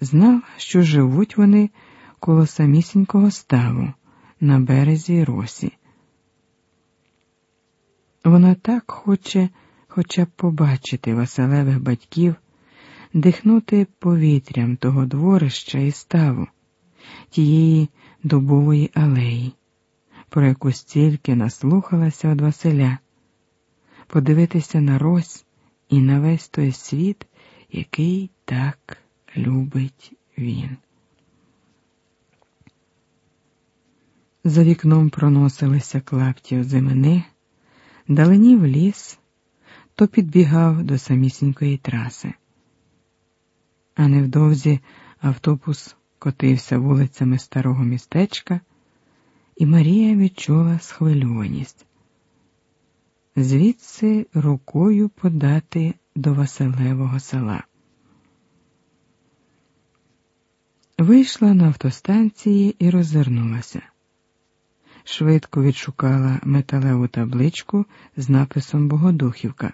знав, що живуть вони коло самісінького ставу на березі росі. Вона так хоче хоча б побачити Василевих батьків, дихнути повітрям того дворища і ставу, тієї дубової алеї, про яку стільки наслухалася від Василя, подивитися на Рось і на весь той світ, який так любить він. За вікном проносилися клапті озимини, далині в ліс, то підбігав до самісінької траси. А невдовзі автобус котився вулицями старого містечка, і Марія відчула схвильованість. Звідси рукою подати до Василевого села. Вийшла на автостанції і роззирнулася. Швидко відшукала металеву табличку з написом Богодухівка.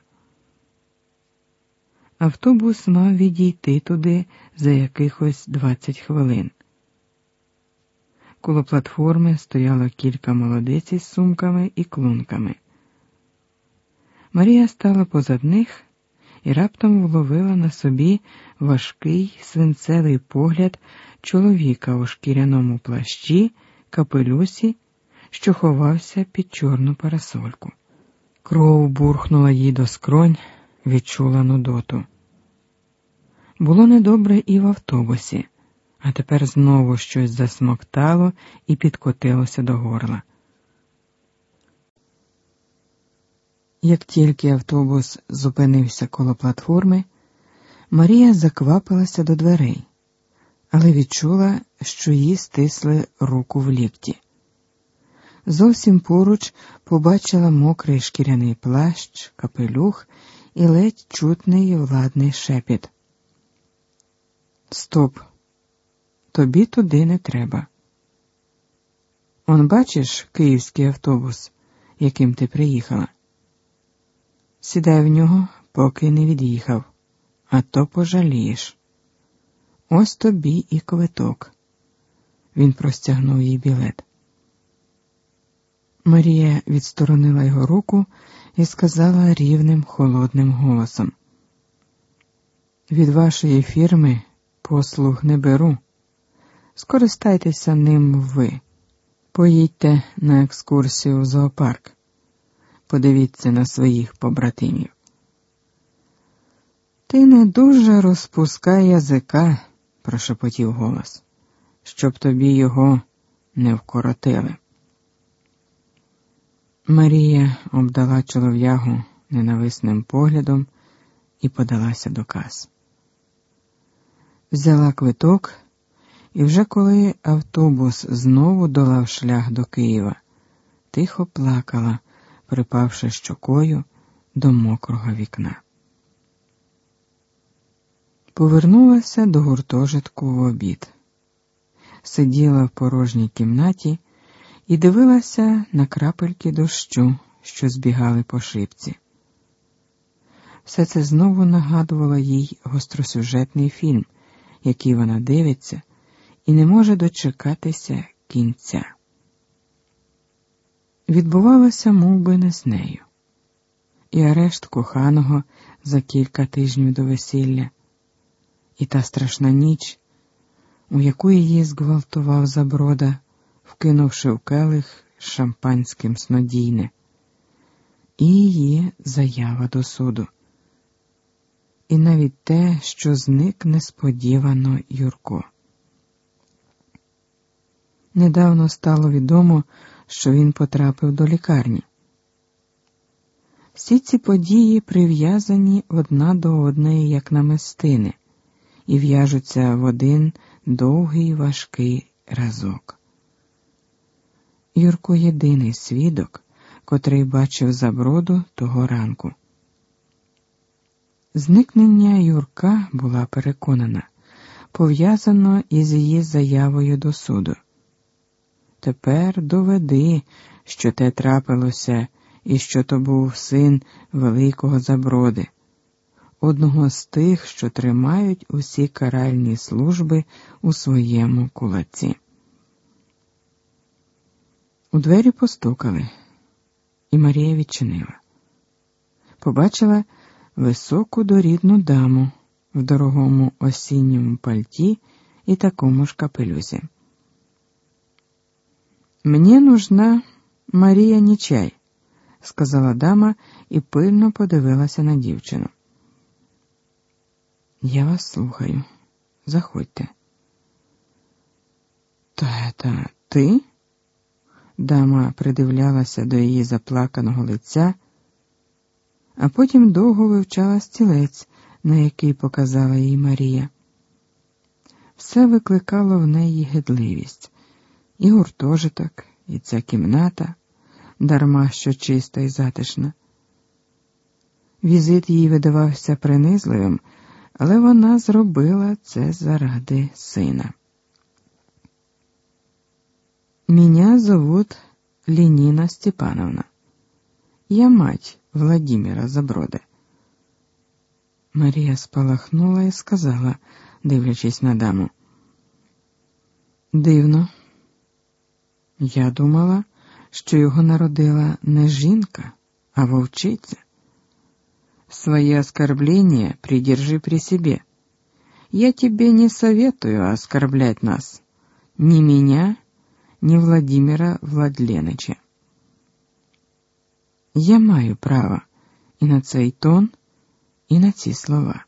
Автобус мав відійти туди за якихось 20 хвилин. Коло платформи стояло кілька молодиць із сумками і клунками. Марія стала позад них і раптом вловила на собі важкий свинцевий погляд чоловіка у шкіряному плащі, капелюсі, що ховався під чорну парасольку. Кров бурхнула їй до скронь, відчула нудоту. Було недобре і в автобусі, а тепер знову щось засмоктало і підкотилося до горла. Як тільки автобус зупинився коло платформи, Марія заквапилася до дверей, але відчула, що їй стисли руку в лікті. Зовсім поруч побачила мокрий шкіряний плащ, капелюх і ледь чутний владний шепіт. Стоп, тобі туди не треба. Он бачиш київський автобус, яким ти приїхала? Сідай в нього, поки не від'їхав, а то пожалієш. Ось тобі і квиток. Він простягнув їй білет. Марія відсторонила його руку і сказала рівним холодним голосом: Від вашої фірми послуг не беру. Скористайтеся ним ви. Поїдьте на екскурсію в зоопарк. Подивіться на своїх побратимів. Ти не дуже розпускай язика, прошепотів голос, щоб тобі його не вкоротили. Марія обдала чолов'ягу ненависним поглядом і подалася до кас. Взяла квиток, і вже коли автобус знову долав шлях до Києва, тихо плакала, припавши щокою до мокрого вікна. Повернулася до гуртожитку в обід, сиділа в порожній кімнаті і дивилася на крапельки дощу, що збігали по шипці. Все це знову нагадувало їй гостросюжетний фільм, який вона дивиться, і не може дочекатися кінця. Відбувалося мов би, не з нею, і арешт коханого за кілька тижнів до весілля, і та страшна ніч, у яку її зґвалтував заброда вкинувши в келих шампанським снодійне, і її заява до суду. І навіть те, що зник несподівано Юрко. Недавно стало відомо, що він потрапив до лікарні. Всі ці події прив'язані одна до одної, як намистини, і в'яжуться в один довгий важкий разок. Юрко єдиний свідок, котрий бачив заброду того ранку. Зникнення Юрка була переконана, пов'язано із її заявою до суду. Тепер доведи, що те трапилося і що то був син великого заброди. Одного з тих, що тримають усі каральні служби у своєму кулаці. У двері постукали, і Марія відчинила. Побачила високу дорідну даму в дорогому осінньому пальті і такому ж капелюзі. Мені нужна Марія Нічай, сказала дама і пильно подивилася на дівчину. Я вас слухаю. Заходьте. Та це ти? Дама придивлялася до її заплаканого лиця, а потім довго вивчала стілець, на який показала їй Марія. Все викликало в неї гидливість, і гуртожиток, і ця кімната, дарма що чиста і затишна. Візит їй видавався принизливим, але вона зробила це заради сина. Меня зовут Ленина Степановна. Я мать Владимира Заброди. Марія спалахнула і сказала, дивлячись на даму. Дивно. Я думала, що його народила не жінка, а вовчиця. Свои оскорбления придержи при себе. Я тебе не советую оскорблять нас. Ни меня, ни Владимира Владленича. Я маю право і на цей тон, і на ці слова.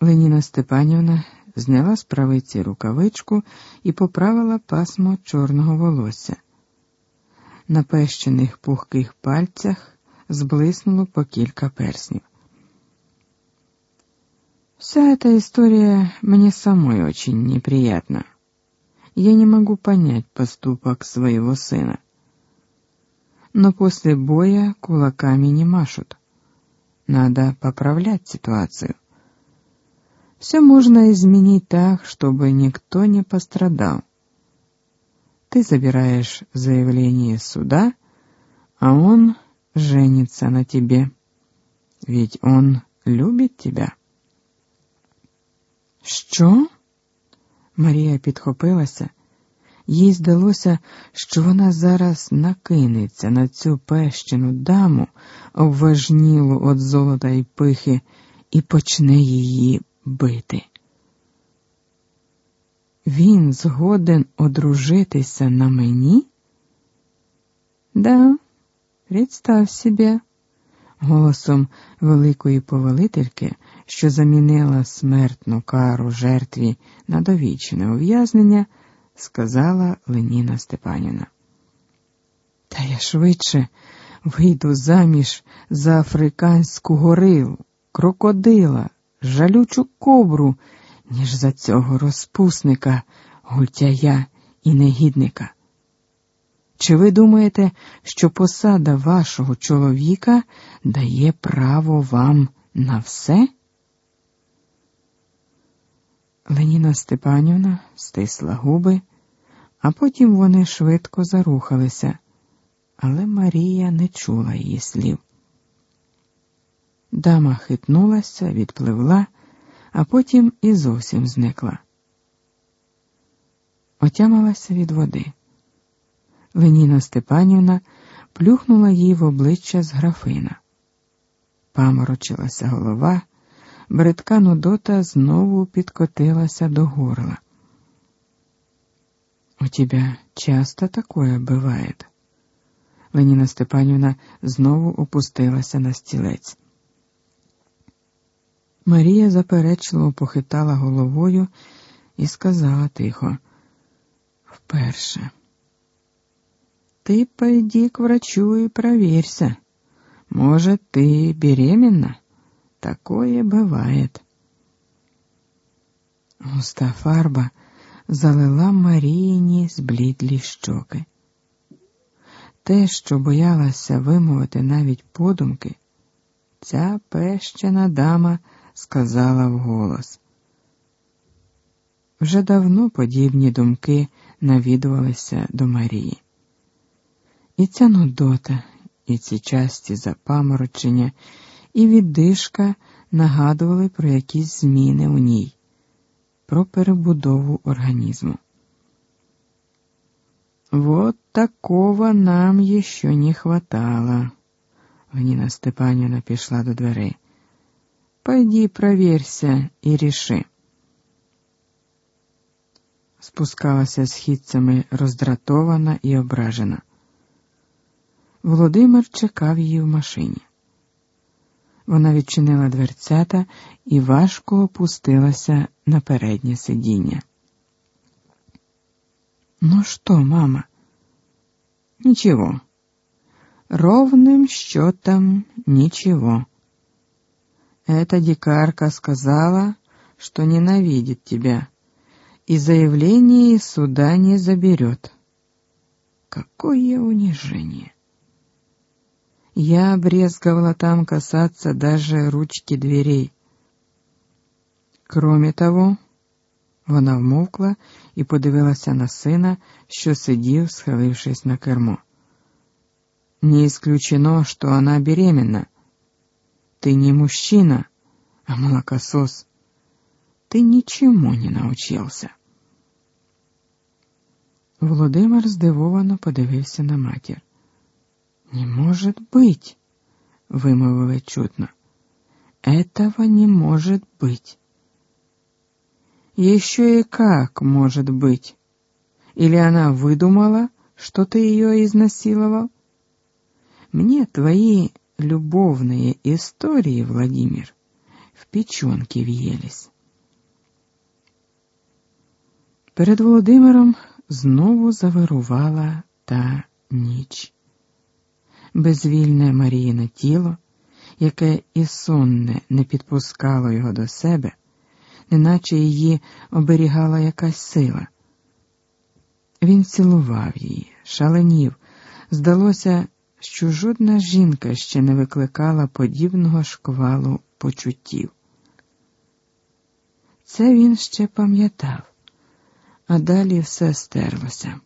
Леніна Степанівна зняла з правиці рукавичку і поправила пасмо чорного волосся. На пещених пухких пальцях зблиснуло по кілька перснів. Вся эта история мне самой очень неприятна. Я не могу понять поступок своего сына. Но после боя кулаками не машут. Надо поправлять ситуацию. Все можно изменить так, чтобы никто не пострадал. Ты забираешь заявление суда, а он женится на тебе. Ведь он любит тебя. Що? Марія підхопилася, їй здалося, що вона зараз накинеться на цю пещену даму, обважнілу від золота й пихи, і почне її бити. Він згоден одружитися на мені? Да, представ себе, голосом великої повелительки, що замінила смертну кару жертві на довічне ув'язнення, сказала Леніна Степанівна. Та я швидше вийду заміж за африканську горилу, крокодила жалючу кобру, ніж за цього розпусника, гультяя і негідника. Чи ви думаєте, що посада вашого чоловіка дає право вам на все? Леніна Степанівна стисла губи, а потім вони швидко зарухалися, але Марія не чула її слів. Дама хитнулася, відпливла, а потім і зовсім зникла. Отямилася від води. Леніна Степанівна плюхнула їй в обличчя з графина. Паморочилася голова, бридка Нудота знову підкотилася до горла. У тебя часто такое бывает? Леніна Степанівна знову опустилася на стілець. Марія заперечливо похитала головою і сказала тихо, вперше Ты пойди к врачу и проверься. Может, ты беременна? Такое бывает. Густа фарба залила Маріїні зблідлі щоки. Те, що боялася вимовити навіть подумки, ця пещена дама сказала вголос. Вже давно подібні думки навідувалися до Марії. І ця нудота, і ці часті запаморочення, і віддишка нагадували про якісь зміни у ній, про перебудову організму. Вот такого нам еще не хватало. Ганіна Степанівна пішла до дверей. Пойди проверься і ріши. Спускалася східцями роздратована і ображена. Володимир чекав її в машині. Вона відчинила дверцята і важко опустилася на переднє сидіння. Ну что, мама? Ничего. Ровным счетом ничего. Эта дикарка сказала, что ненавидит тебя, и заявление из суда не заберет. Какое унижение! Я брезговала там касаться даже ручки дверей. Кроме того, вона вмовкла і подивилася на сина, що сидів, схилившись на кермо. Не исключено, что она беременна. Ты не мужчина, а молокосос. Ты ничему не научился. Володимир здивовано подивився на матір. Не может быть, вымовила чутно. Этого не может быть. Еще и как может быть? Или она выдумала, что ты ее изнасиловал? Мне твои любовные истории, Владимир, в печенки въелись. Перед Володимиром знову завирувала та ніч. Безвільне Маріїне тіло, яке і сонне не підпускало його до себе, неначе її оберігала якась сила. Він цілував її, шаленів. Здалося, що жодна жінка ще не викликала подібного шквалу почуттів. Це він ще пам'ятав, а далі все стерлося.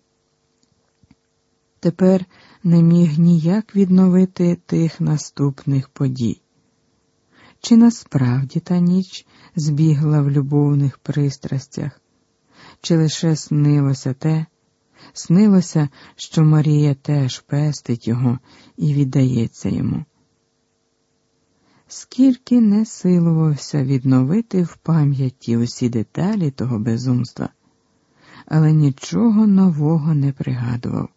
Тепер не міг ніяк відновити тих наступних подій. Чи насправді та ніч збігла в любовних пристрастях, чи лише снилося те, снилося, що Марія теж пестить його і віддається йому. Скільки не силувався відновити в пам'яті усі деталі того безумства, але нічого нового не пригадував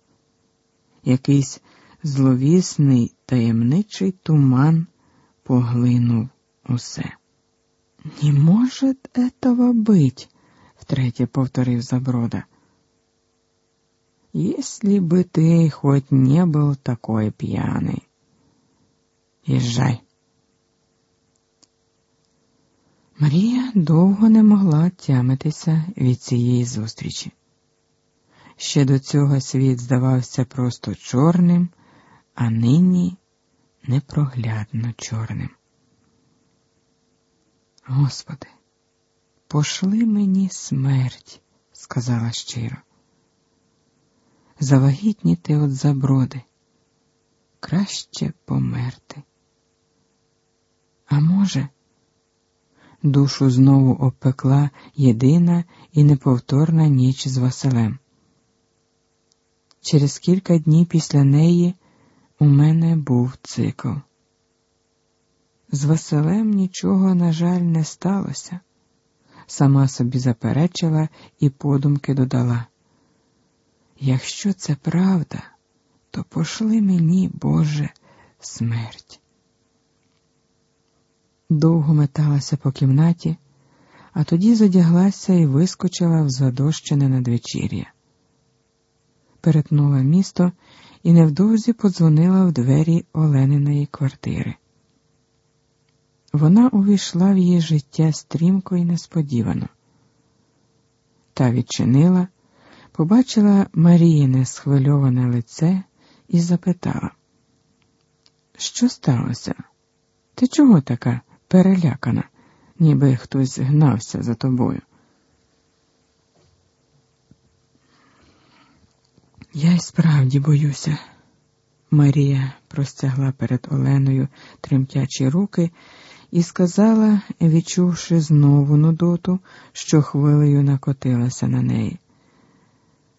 Якийсь зловісний таємничий туман поглинув усе. Не может этого быть, втретє повторив Заброда. Если бы ты хоть не был такой пьяный. Езжай. Марія довго не могла тямитися від цієї зустрічі. Ще до цього світ здавався просто чорним, а нині непроглядно чорним. Господи, пошли мені смерть, сказала щиро. Завагітніти от заброди, краще померти. А може, душу знову обпекла єдина і неповторна ніч з Василем. Через кілька днів після неї у мене був цикл. З Василем нічого, на жаль, не сталося. Сама собі заперечила і подумки додала. Якщо це правда, то пошли мені, Боже, смерть. Довго металася по кімнаті, а тоді задяглася і вискочила в задощене надвечір'я. Перетнула місто і невдовзі подзвонила в двері Олениної квартири. Вона увійшла в її життя стрімко і несподівано. Та відчинила, побачила Маріїне схвильоване лице і запитала, що сталося? Ти чого така перелякана, ніби хтось гнався за тобою? Я й справді боюся, Марія простягла перед Оленою тремтячі руки і сказала, відчувши знову нудоту, що хвилею накотилася на неї.